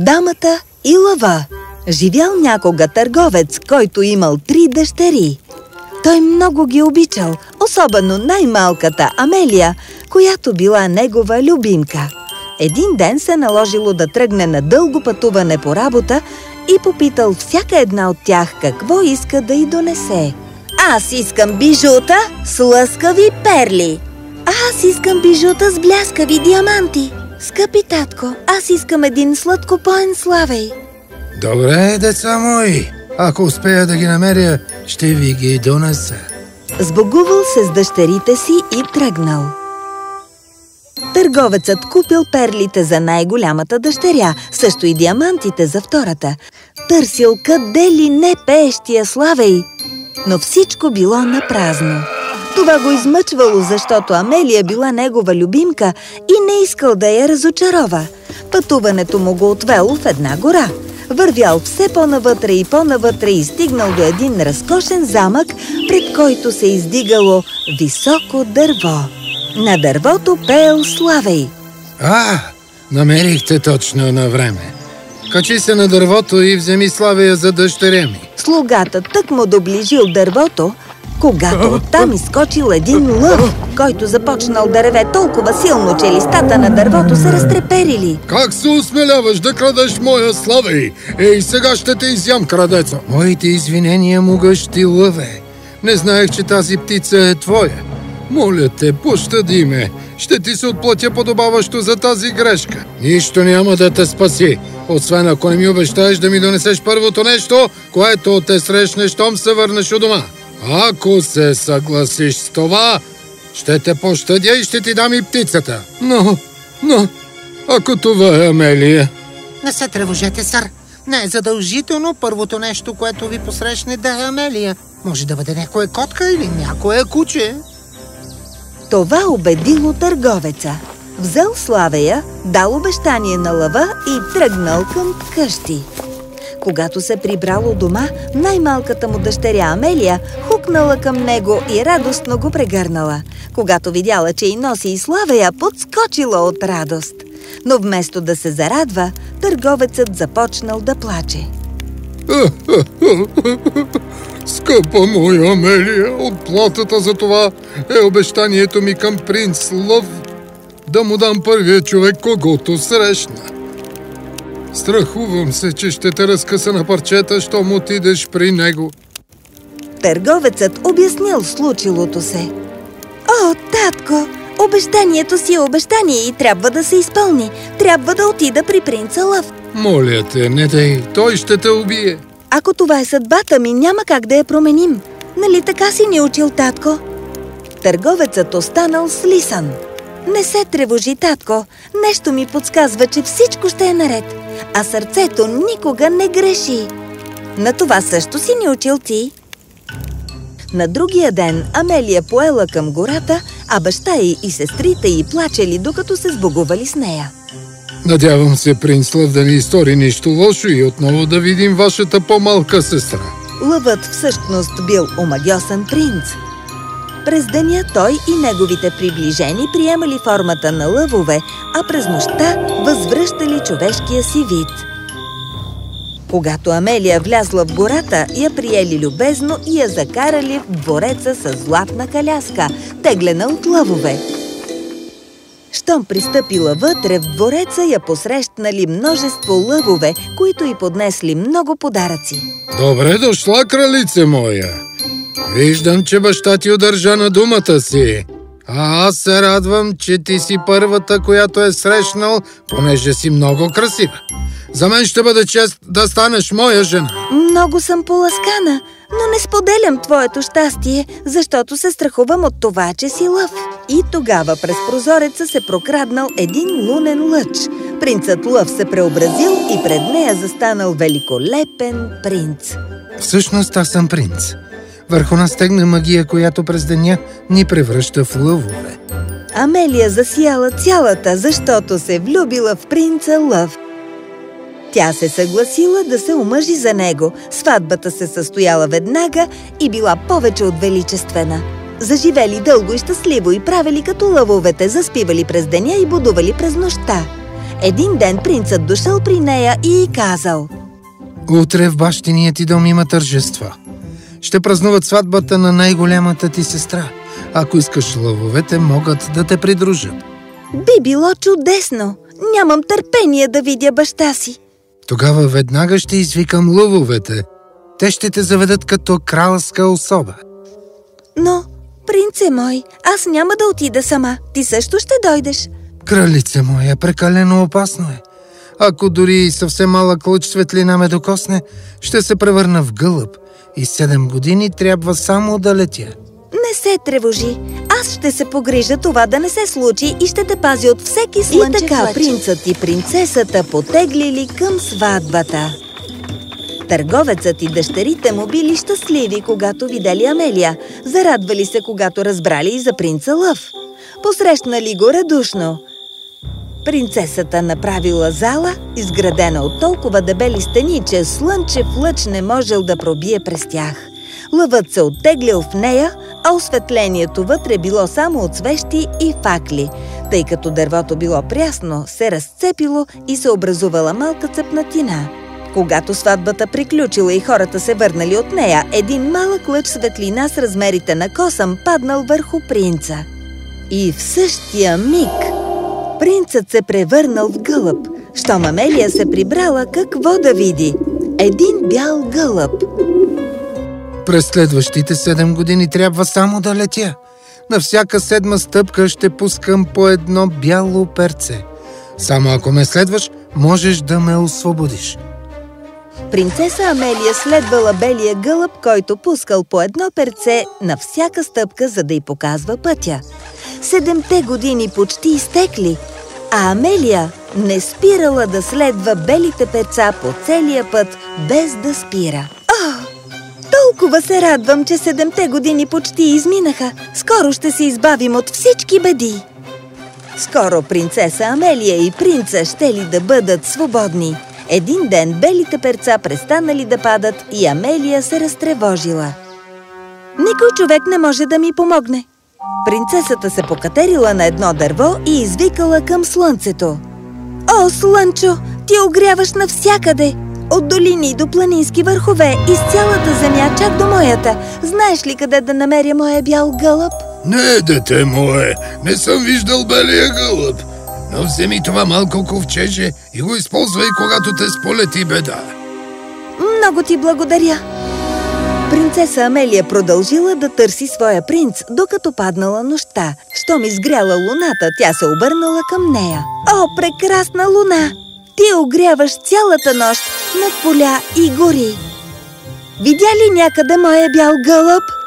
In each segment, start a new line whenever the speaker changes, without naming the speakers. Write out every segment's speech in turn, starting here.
Дамата и лъва Живял някога търговец, който имал три дъщери. Той много ги обичал, особено най-малката Амелия, която била негова любимка. Един ден се наложило да тръгне на дълго пътуване по работа и попитал всяка една от тях какво иска да й донесе. Аз искам бижута с лъскави перли. Аз искам бижута с бляскави диаманти. Скъпи татко, аз искам един сладкопоен славей.
Добре, деца мои. Ако успея да ги намеря, ще ви ги донеса.
Сбогувал се с дъщерите си и тръгнал. Търговецът купил перлите за най-голямата дъщеря, също и диамантите за втората. Търсил къде ли не пеещия славей, но всичко било на празно. Това го измъчвало, защото Амелия била негова любимка и не искал да я разочарова. Пътуването му го отвело в една гора. Вървял все по-навътре и по-навътре и стигнал до един разкошен замък, пред който се издигало високо дърво. На дървото пеел Славей.
А, намерихте точно на време. Качи се на дървото и вземи Славея за дъщеря ми.
Слугата тък му доближил дървото, когато оттам изскочил един лъв, който започнал да реве толкова силно, че листата на дървото се разтреперили.
Как се осмеляваш да крадеш моя славей? Ей, сега ще те изям, крадеца! Моите извинения, могъщи лъве. Не знаех, че тази птица е твоя. Моля те, пощади ме. Ще ти се отплатя подобаващо за тази грешка. Нищо няма да те спаси, освен ако не ми обещаеш да ми донесеш първото нещо, което те срещнеш, щом се върнеш у дома. Ако се съгласиш с това, ще те пощадя и ще ти дам и птицата. Но, но, ако това е Амелия...
Не се тревожете, сър. Не е задължително първото нещо, което ви посрещне да е Амелия. Може да бъде някоя котка или някое куче.
Това убедило търговеца. Взел Славея, дал обещание на лъва и тръгнал към къщи. Когато се прибрал у дома, най-малката му дъщеря Амелия хукнала към него и радостно го прегърнала. Когато видяла, че и носи и Славея, подскочила от радост. Но вместо да се зарадва, търговецът започнал да плаче.
Скъпа моя Амелия, отплатата за това е обещанието ми към принц Лъв да му дам първия човек, когото срещна. Страхувам се, че ще те разкъса на парчета, щом отидеш при него.
Търговецът обяснил случилото се. О, татко, обещанието си е обещание и трябва да се изпълни. Трябва да отида при принца Лъв.
Моля те, не дай, той ще те убие.
Ако това е съдбата ми, няма как да я променим. Нали така си ни учил, татко? Търговецът останал слисан. Не се тревожи, татко. Нещо ми подсказва, че всичко ще е наред. А сърцето никога не греши. На това също си ни учил ти. На другия ден Амелия поела към гората, а баща й и сестрите й плачели, докато се сбогували с нея.
Надявам се, принц Лъв да ни изтори нищо лошо и отново да видим вашата по-малка сестра.
Лъвът всъщност бил омагиосен принц. През деня той и неговите приближени приемали формата на лъвове, а през нощта възвръщали човешкия си вид. Когато Амелия влязла в гората, я приели любезно и я закарали в двореца с златна каляска, теглена от лъвове. Щом пристъпила вътре в двореца, я посрещнали множество лъвове, които й поднесли много подаръци.
Добре дошла, кралице моя! Виждам, че баща ти удържа на думата си. А аз се радвам, че ти си първата, която е срещнал, понеже си много красива. За мен ще бъде чест да станеш моя жена.
Много съм поласкана, но не споделям твоето щастие, защото се страхувам от това, че си лъв. И тогава през прозореца се прокраднал един лунен лъч. Принцът лъв се преобразил и пред нея застанал великолепен принц.
Всъщност аз съм принц. Върху нас тегна магия, която през деня ни превръща в лъвове.
Амелия засияла цялата, защото се влюбила в принца Лъв. Тя се съгласила да се омъжи за него. Сватбата се състояла веднага и била повече от величествена. Заживели дълго и щастливо и правили като лъвовете, заспивали през деня и будували през нощта. Един ден принцът дошъл при нея и казал
Утре в бащиния ти дом има тържества. Ще празнуват сватбата на най-голямата ти сестра. Ако искаш лъвовете, могат да те придружат.
Би било чудесно! Нямам търпение да видя баща си.
Тогава веднага ще извикам лъвовете. Те ще те заведат като кралска особа.
Но, принце мой, аз няма да отида сама. Ти също ще дойдеш.
Кралице моя, прекалено опасно е. Ако дори съвсем малък лъч светлина ме докосне, ще се превърна в гълъб и седем години трябва само да летя.
Не се тревожи. Аз ще се погрижа това да не се случи и ще те пази от всеки слънчев
И така
лъч. принцът и принцесата потеглили към сватбата. Търговецът и дъщерите му били щастливи, когато видели Амелия. Зарадвали се, когато разбрали и за принца Лъв. Посрещнали го радушно. Принцесата направила зала, изградена от толкова дебели стени, че слънчев лъч не можел да пробие през тях. Лъвът се оттеглил в нея, а осветлението вътре било само от свещи и факли. Тъй като дървото било прясно, се разцепило и се образувала малка цепнатина. Когато сватбата приключила и хората се върнали от нея, един малък лъч светлина с размерите на косъм паднал върху принца. И в същия миг принцът се превърнал в гълъб. Щом Амелия се прибрала, какво да види? Един бял гълъб.
През следващите седем години трябва само да летя. На всяка седма стъпка ще пускам по едно бяло перце. Само ако ме следваш, можеш да ме освободиш.
Принцеса Амелия следвала белия гълъб, който пускал по едно перце на всяка стъпка, за да й показва пътя. Седемте години почти изтекли, а Амелия не спирала да следва белите перца по целия път, без да спира. О, толкова се радвам, че седемте години почти изминаха. Скоро ще се избавим от всички беди. Скоро принцеса Амелия и принца ще ли да бъдат свободни. Един ден белите перца престанали да падат и Амелия се разтревожила. Никой човек не може да ми помогне. Принцесата се покатерила на едно дърво и извикала към слънцето. О, слънчо, ти огряваш навсякъде! От долини до планински върхове, из цялата земя, чак до моята. Знаеш ли къде да намеря моя бял гълъб?
Не, дете мое, не съм виждал белия гълъб. Но вземи това малко ковчеже и го използвай, когато те сполети беда.
Много ти благодаря! Принцеса Амелия продължила да търси своя принц, докато паднала нощта. Щом изгряла луната, тя се обърнала към нея. О, прекрасна луна! Ти огряваш цялата нощ над поля и гори. Видя ли някъде моя бял гълъб?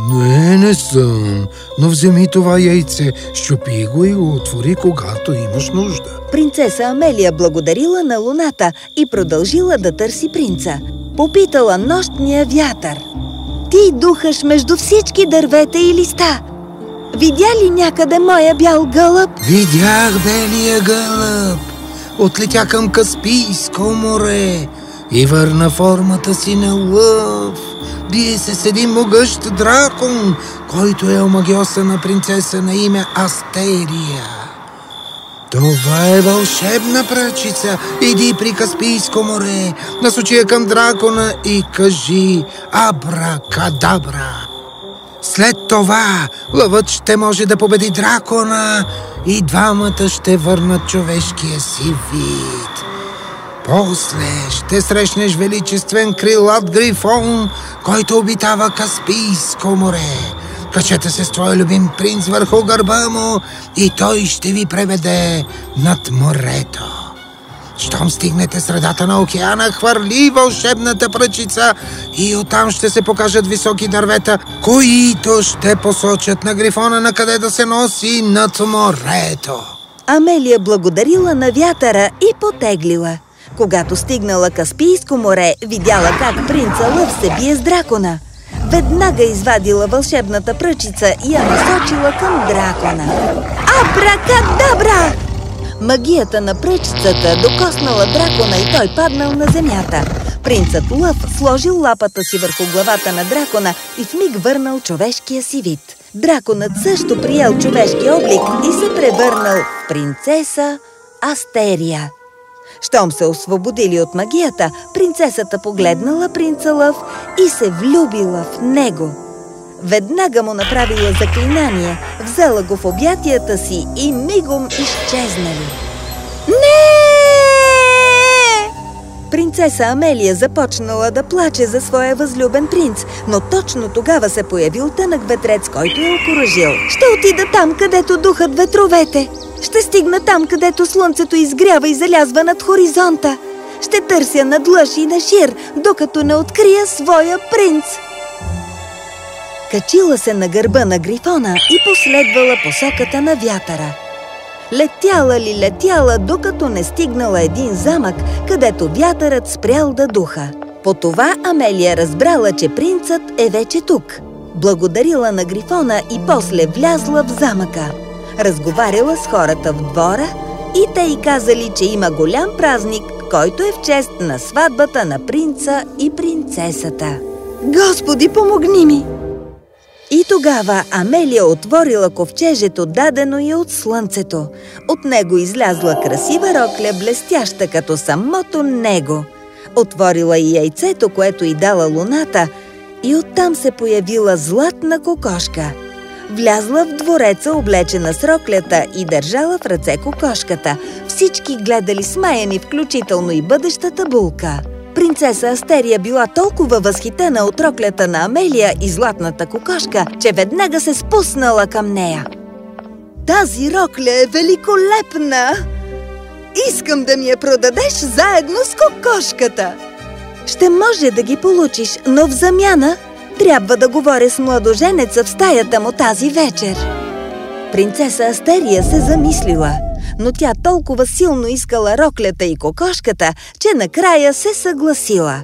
Не, не съм. Но вземи това яйце, щупи го и го отвори, когато имаш нужда.
Принцеса Амелия благодарила на луната и продължила да търси принца. Попитала нощния вятър. Ти духаш между всички дървета и листа. Видя ли някъде моя бял гълъб?
Видях белия гълъб. Отлетя към Каспийско море и върна формата си на лъв. Бие се с един могъщ дракон, който е омагиоса на принцеса на име Астерия. Това е вълшебна пръчица. Иди при Каспийско море, насочи я към дракона и кажи Абракадабра. След това лъвът ще може да победи дракона и двамата ще върнат човешкия си вид. После ще срещнеш величествен крилат грифон, който обитава Каспийско море. Качете се с твоя любим принц върху гърба му и той ще ви преведе над морето. Щом стигнете средата на океана, хвърли вълшебната пръчица и оттам ще се покажат високи дървета, които ще посочат на грифона на къде да се носи над морето.
Амелия благодарила на вятъра и потеглила. Когато стигнала Каспийско море, видяла как принца Лъв се бие с дракона. Веднага извадила вълшебната пръчица и я насочила към дракона. Абракадабра! Магията на пръчицата докоснала дракона и той паднал на земята. Принцът Лъв сложил лапата си върху главата на дракона и в миг върнал човешкия си вид. Драконът също приел човешки облик и се превърнал в принцеса Астерия. Щом се освободили от магията, принцесата погледнала принца Лъв и се влюбила в него. Веднага му направила заклинание, взела го в обятията си и мигом изчезнали. Принцеса Амелия започнала да плаче за своя възлюбен принц, но точно тогава се появил тънък ветрец, който я окоръжил. Ще отида там, където духат ветровете. Ще стигна там, където слънцето изгрява и залязва над хоризонта. Ще търся над лъж и на шир, докато не открия своя принц. Качила се на гърба на грифона и последвала посоката на вятъра. Летяла ли летяла, докато не стигнала един замък, където вятърът спрял да духа. По това Амелия разбрала, че принцът е вече тук. Благодарила на Грифона и после влязла в замъка. Разговаряла с хората в двора и те й казали, че има голям празник, който е в чест на сватбата на принца и принцесата. Господи, помогни ми! И тогава Амелия отворила ковчежето, дадено и от слънцето. От него излязла красива рокля, блестяща като самото него. Отворила и яйцето, което й дала луната, и оттам се появила златна кокошка. Влязла в двореца, облечена с роклята и държала в ръце кокошката. Всички гледали смаяни, включително и бъдещата булка. Принцеса Астерия била толкова възхитена от роклята на Амелия и златната кокошка, че веднага се спуснала към нея. Тази рокля е великолепна! Искам да ми я продадеш заедно с кокошката! Ще може да ги получиш, но в замяна трябва да говоря с младоженеца в стаята му тази вечер. Принцеса Астерия се замислила – но тя толкова силно искала роклята и кокошката, че накрая се съгласила.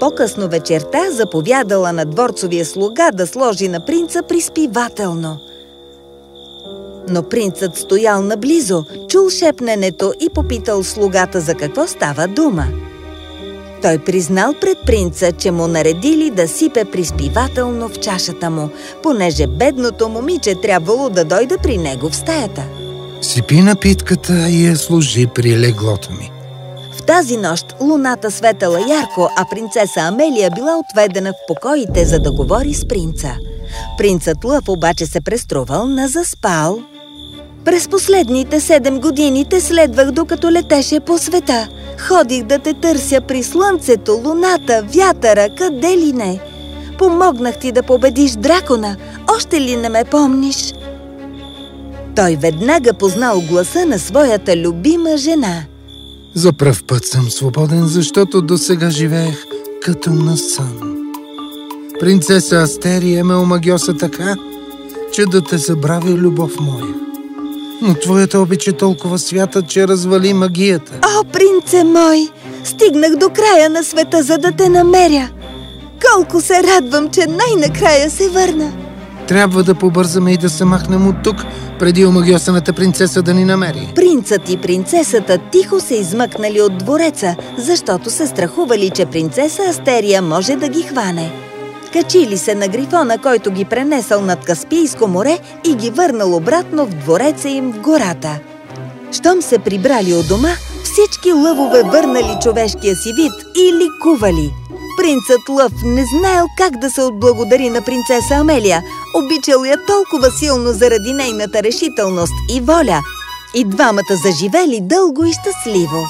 По-късно вечерта заповядала на дворцовия слуга да сложи на принца приспивателно. Но принцът стоял наблизо, чул шепненето и попитал слугата за какво става дума. Той признал пред принца, че му наредили да сипе приспивателно в чашата му, понеже бедното момиче трябвало да дойде при него в стаята.
Сипи напитката и я служи при леглото ми.
В тази нощ луната светала ярко, а принцеса Амелия била отведена в покоите, за да говори с принца. Принцът Лъв обаче се преструвал на заспал. През последните седем години те следвах, докато летеше по света. Ходих да те търся при слънцето, луната, вятъра, къде ли не. Помогнах ти да победиш дракона. Още ли не ме помниш? Той веднага познал гласа на своята любима жена.
За пръв път съм свободен, защото до сега живеех като на сън. Принцеса Астерия ме омагиоса така, че да те забрави любов моя. Но твоята обич е толкова свята, че развали магията.
О, принце мой! Стигнах до края на света, за да те намеря. Колко се радвам, че най-накрая се върна.
Трябва да побързаме и да се махнем от тук, преди омагиосаната принцеса да ни намери.
Принцът и принцесата тихо се измъкнали от двореца, защото се страхували, че принцеса Астерия може да ги хване. Качили се на грифона, който ги пренесъл над Каспийско море и ги върнал обратно в двореца им в гората. Щом се прибрали от дома, всички лъвове върнали човешкия си вид и ликували – Принцът Лъв не знаел как да се отблагодари на принцеса Амелия. Обичал я толкова силно заради нейната решителност и воля. И двамата заживели дълго и щастливо.